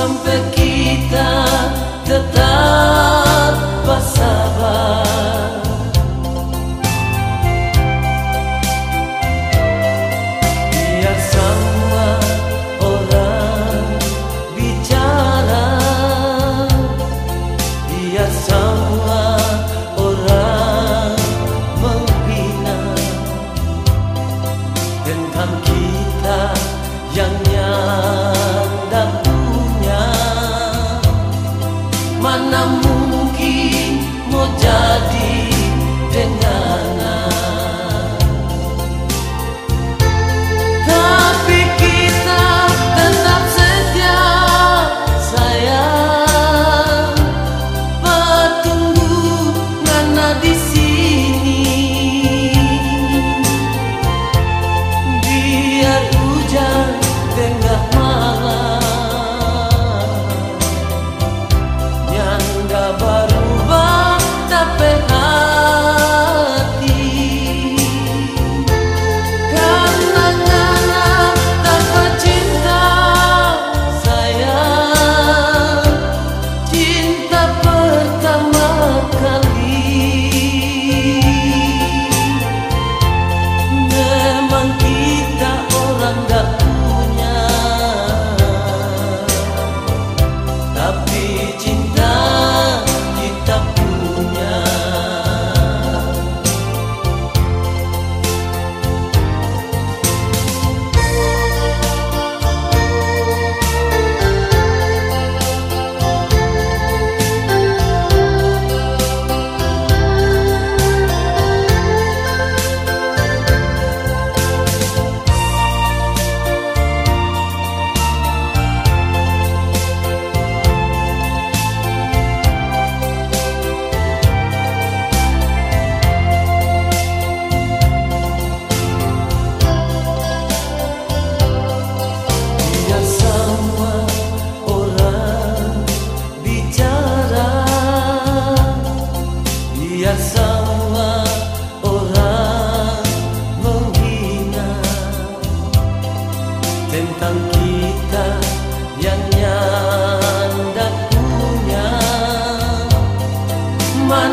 sampai kita tetap bersabar. Biar semua orang bicara. Biar semua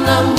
anam